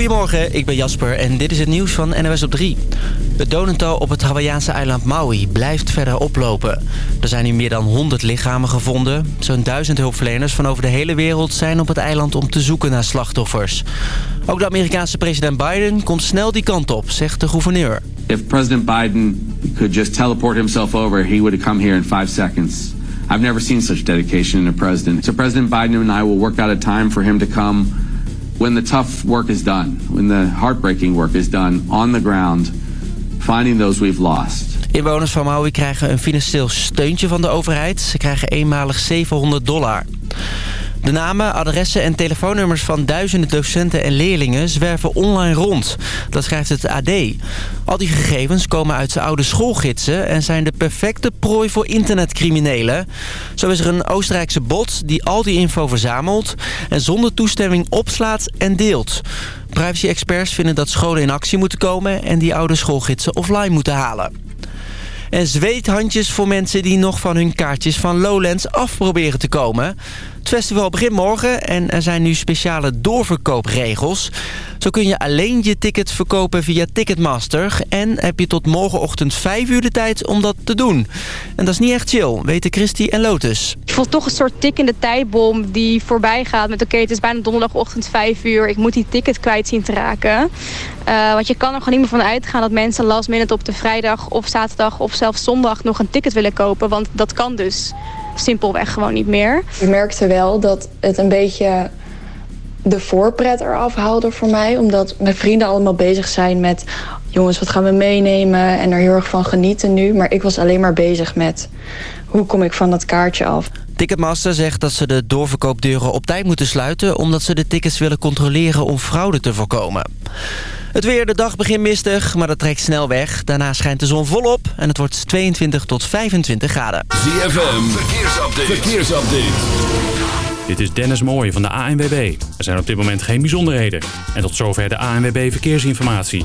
Goedemorgen, ik ben Jasper en dit is het nieuws van NOS op 3. Het dodental op het Hawaïaanse eiland Maui blijft verder oplopen. Er zijn nu meer dan 100 lichamen gevonden. Zo'n duizend hulpverleners van over de hele wereld zijn op het eiland om te zoeken naar slachtoffers. Ook de Amerikaanse president Biden komt snel die kant op, zegt de gouverneur. If President Biden could just teleport himself over, he would come here in five seconds. I've never seen such dedication in a president. So President Biden and I will work out a time for him to come when the tough work is done, when the heartbreaking work is done on the ground, finding those we've lost. Inwoners van Maui krijgen een financieel steuntje van de overheid. Ze krijgen eenmalig 700 dollar. De namen, adressen en telefoonnummers van duizenden docenten en leerlingen zwerven online rond. Dat schrijft het AD. Al die gegevens komen uit zijn oude schoolgidsen en zijn de perfecte prooi voor internetcriminelen. Zo is er een Oostenrijkse bot die al die info verzamelt en zonder toestemming opslaat en deelt. Privacy-experts vinden dat scholen in actie moeten komen en die oude schoolgidsen offline moeten halen. En zweethandjes voor mensen die nog van hun kaartjes van Lowlands af proberen te komen. Het festival begint morgen en er zijn nu speciale doorverkoopregels. Zo kun je alleen je ticket verkopen via Ticketmaster... en heb je tot morgenochtend 5 uur de tijd om dat te doen. En dat is niet echt chill, weten Christy en Lotus. Ik voel toch een soort tikkende tijdbom die voorbij gaat met... oké, het is bijna donderdagochtend 5 uur, ik moet die ticket kwijt zien te raken. Uh, want je kan er gewoon niet meer van uitgaan dat mensen last minute op de vrijdag of zaterdag... of zelfs zondag nog een ticket willen kopen, want dat kan dus simpelweg gewoon niet meer. Ik merkte wel dat het een beetje de voorpret eraf haalde voor mij. Omdat mijn vrienden allemaal bezig zijn met... jongens, wat gaan we meenemen? En er heel erg van genieten nu. Maar ik was alleen maar bezig met... hoe kom ik van dat kaartje af? Ticketmaster zegt dat ze de doorverkoopdeuren op tijd moeten sluiten... omdat ze de tickets willen controleren om fraude te voorkomen. Het weer, de dag begint mistig, maar dat trekt snel weg. Daarna schijnt de zon volop en het wordt 22 tot 25 graden. ZFM, verkeersupdate. verkeersupdate. Dit is Dennis Mooij van de ANWB. Er zijn op dit moment geen bijzonderheden. En tot zover de ANWB Verkeersinformatie.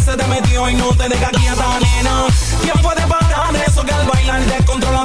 Se te metió y no te deja quieta, nena. ¿Quién puede parar eso que al bailar descontrola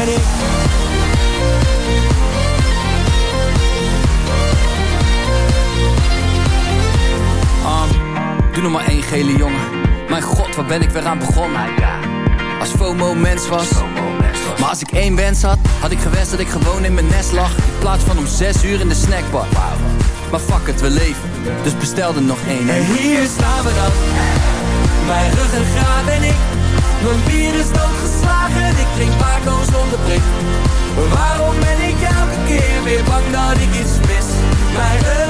Um, doe nog maar één gele jongen. Mijn god, waar ben ik weer aan begonnen? Als FOMO mens was. Maar als ik één wens had, had ik gewenst dat ik gewoon in mijn nest lag. In plaats van om zes uur in de snackbar. Maar fuck het, we leven. Dus bestel er nog één. En hier staan we dan. Mijn ruggengraat en ik. Mijn bier is doodgeslagen. Ik drink Waarom ben ik elke keer weer bang dat ik iets mis? Mijn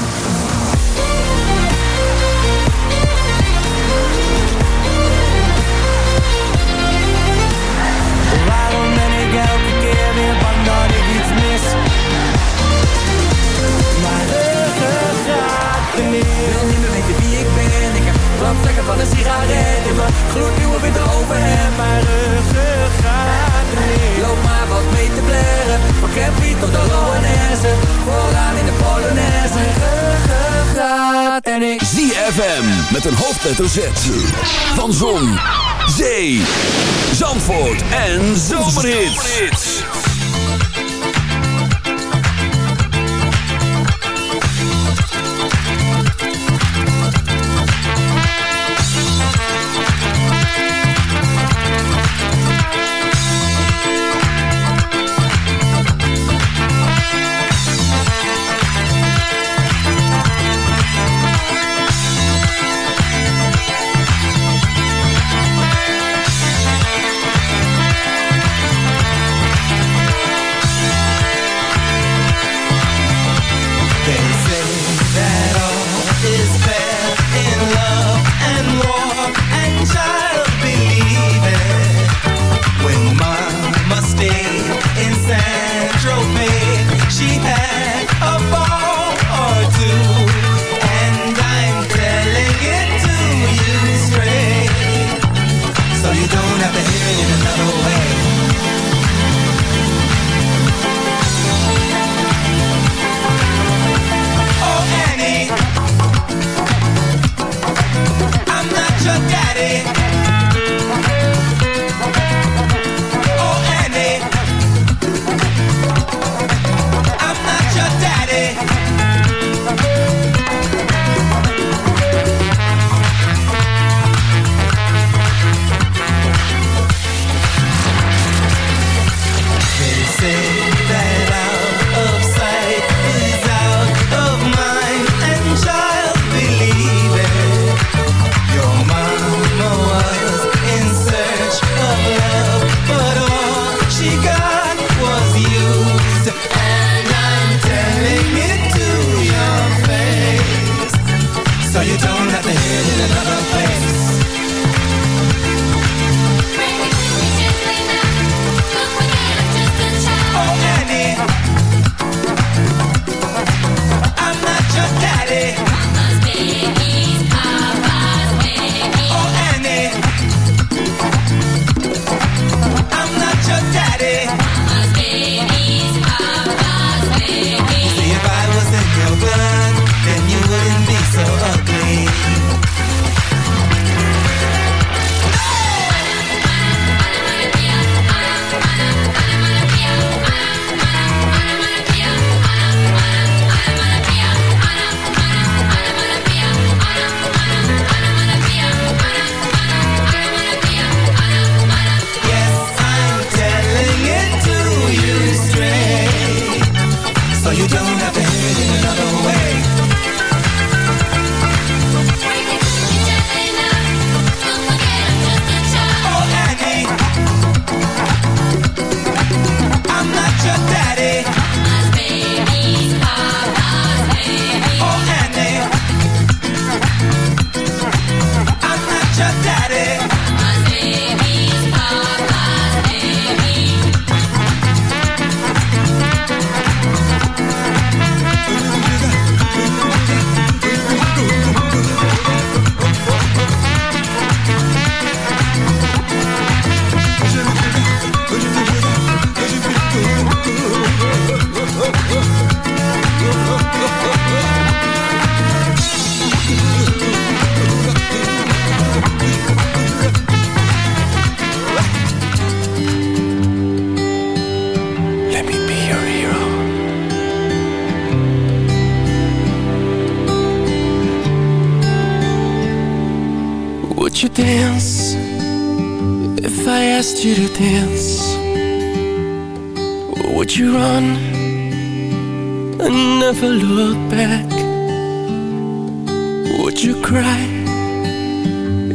van een sigaret in mijn gloednieuwe witte overhemd. Mijn ruggengraat Loop maar wat mee te blaren. Van Campy tot de Loanesse. Vooraan in de Polonaise. Ruggengraat en ik. ZFM met een hoofdletter Z. Van Zon, Zee, Zandvoort en Zomerhits.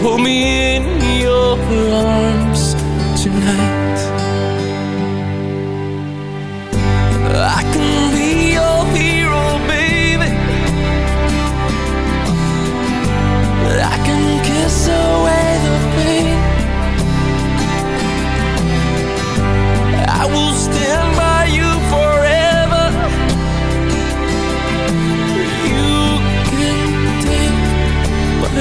Hold me in your arms tonight. I can be your hero, baby. I can kiss away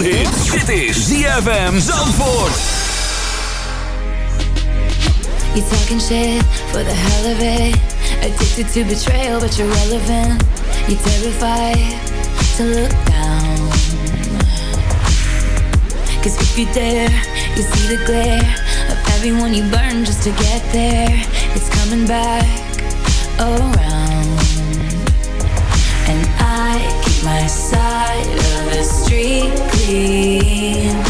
Zomerhit. Dit is ZFM Zandvoort. You talking shit for the hell of it. Addicted to betrayal, but you're relevant. You're terrified to look down. Cause if you dare, you see the glare of everyone you burn just to get there. It's coming back around. And I my side of the street clean.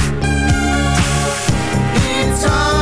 time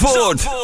Zandvoort.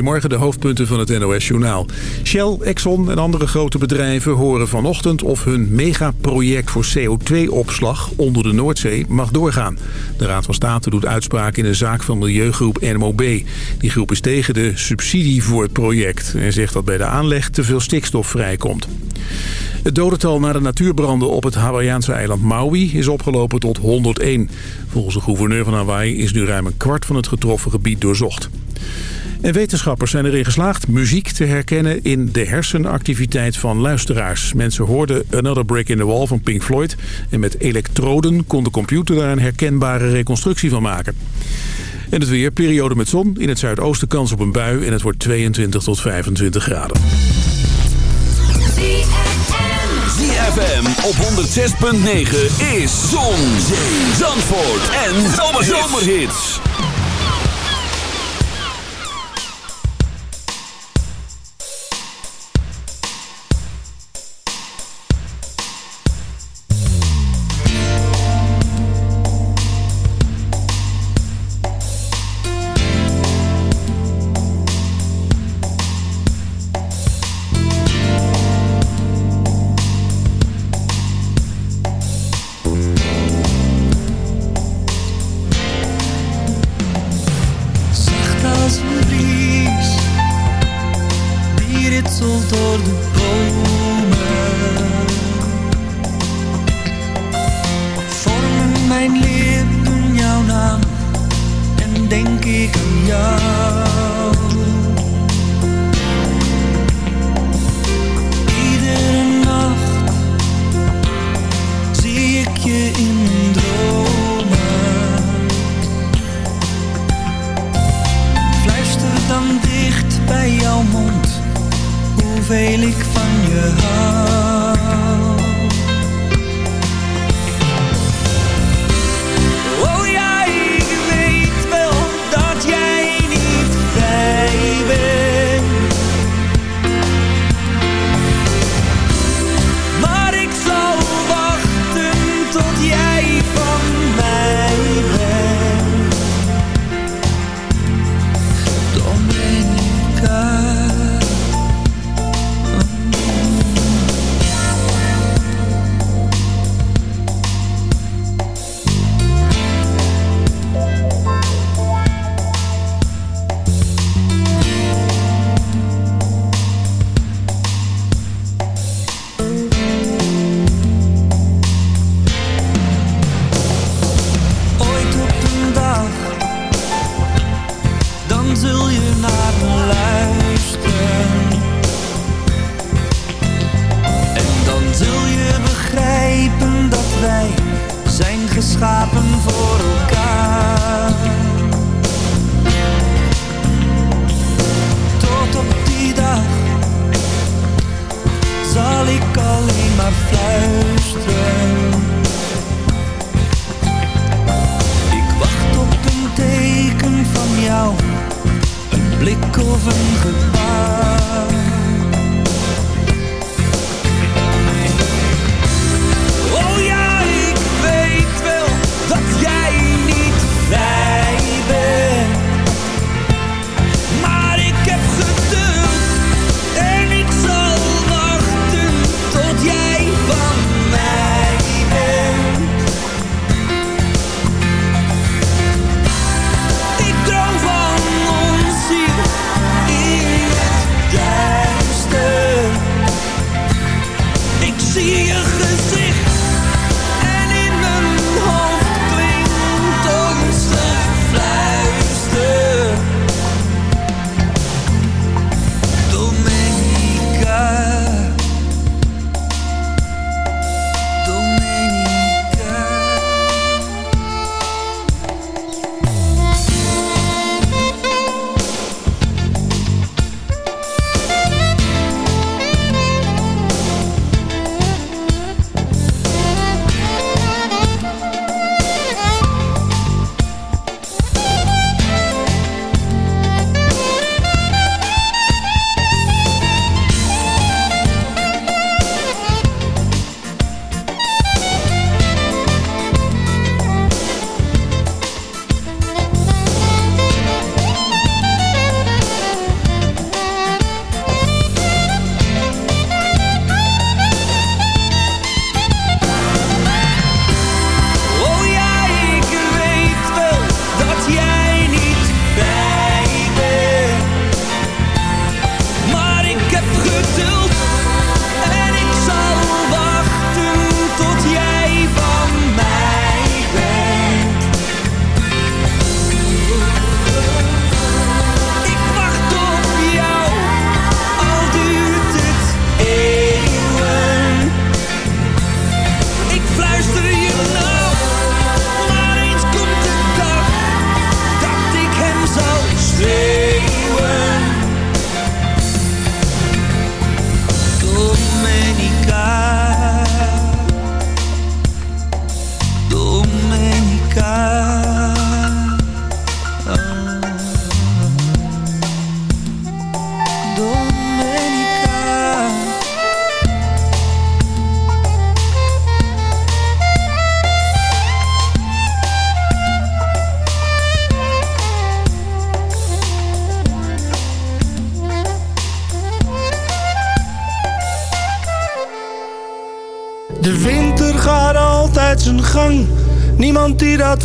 Goedemorgen, de hoofdpunten van het NOS-journaal. Shell, Exxon en andere grote bedrijven horen vanochtend of hun megaproject voor CO2-opslag onder de Noordzee mag doorgaan. De Raad van State doet uitspraak in een zaak van milieugroep NMOB. Die groep is tegen de subsidie voor het project en zegt dat bij de aanleg te veel stikstof vrijkomt. Het dodental na de natuurbranden op het Hawaïaanse eiland Maui is opgelopen tot 101. Volgens de gouverneur van Hawaii is nu ruim een kwart van het getroffen gebied doorzocht. En wetenschappers zijn erin geslaagd muziek te herkennen in de hersenactiviteit van luisteraars. Mensen hoorden Another Brick in the Wall van Pink Floyd. En met elektroden kon de computer daar een herkenbare reconstructie van maken. En het weer, periode met zon. In het zuidoosten kans op een bui en het wordt 22 tot 25 graden. ZFM op 106.9 is Zon, Zee, Zandvoort en Zomerhits.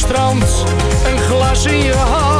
strand, een glas in je hand,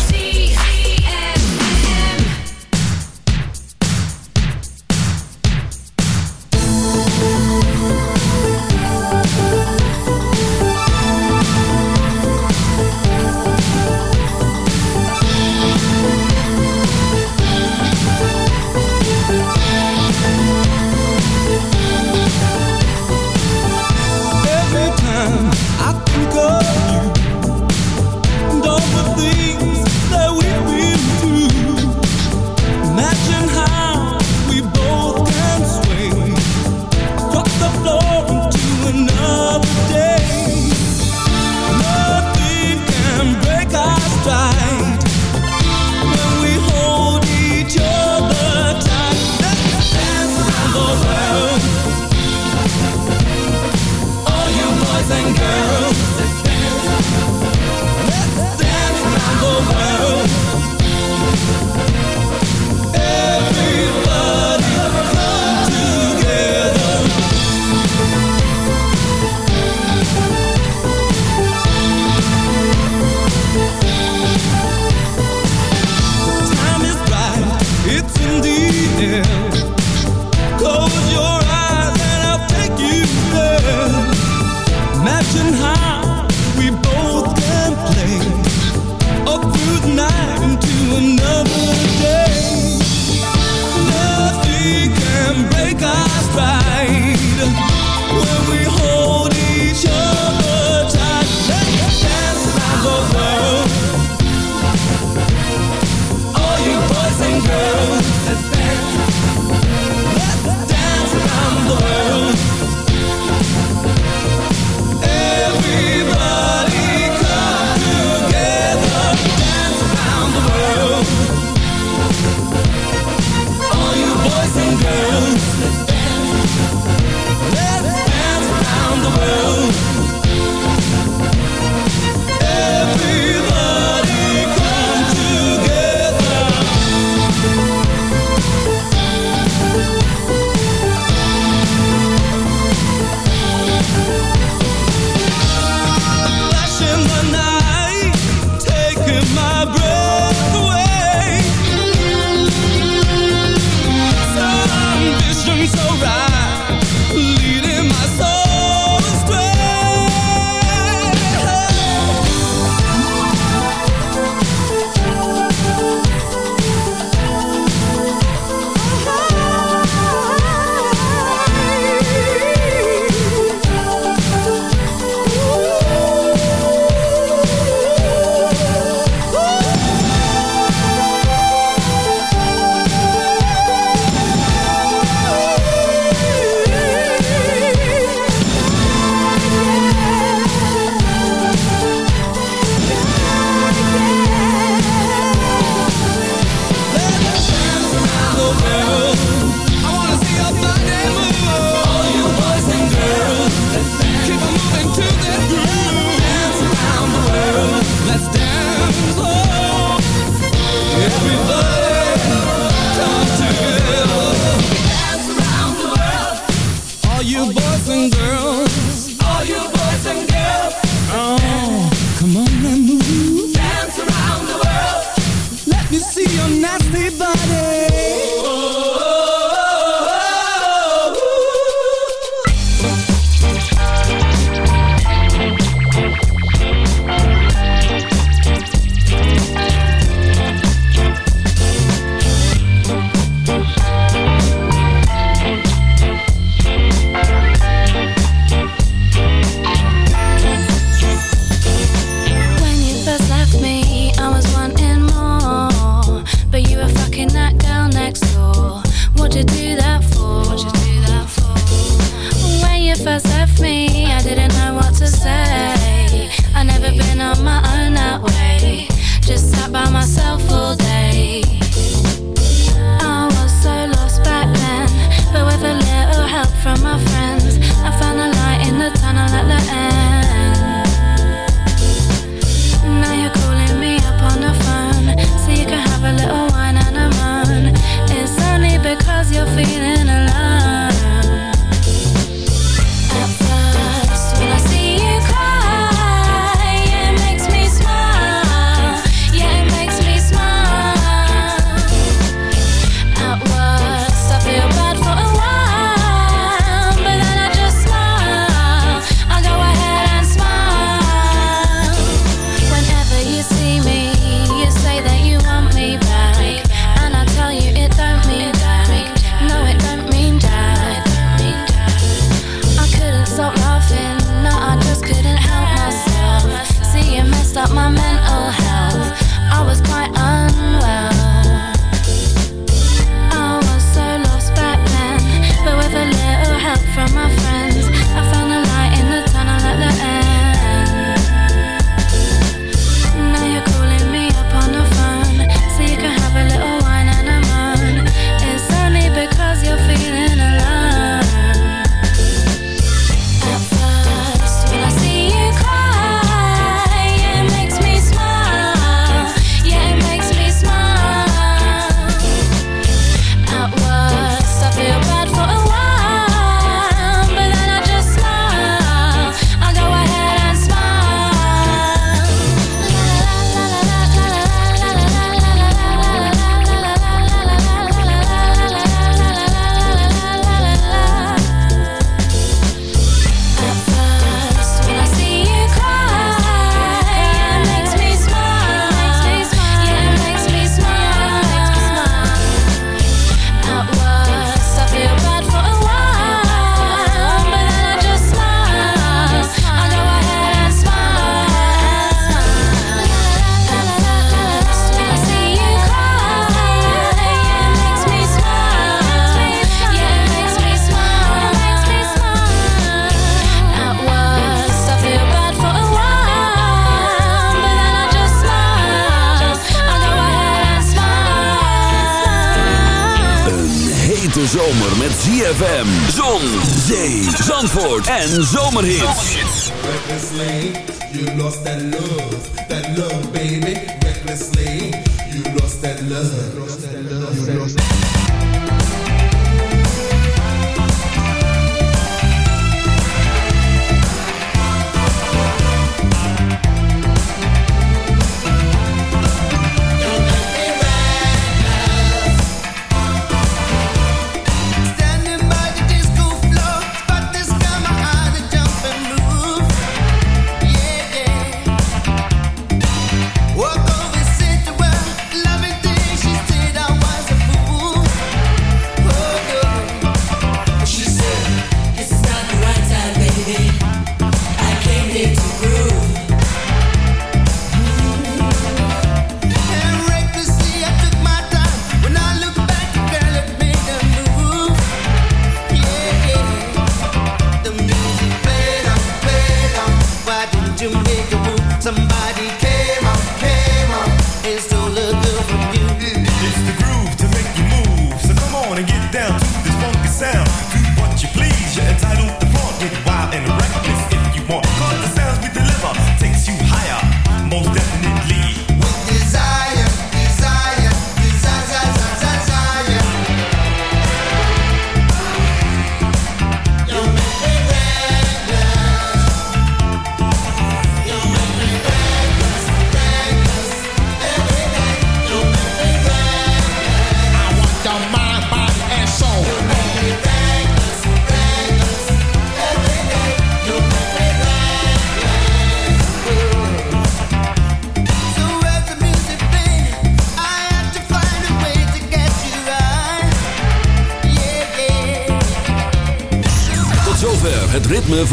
En zomerhits.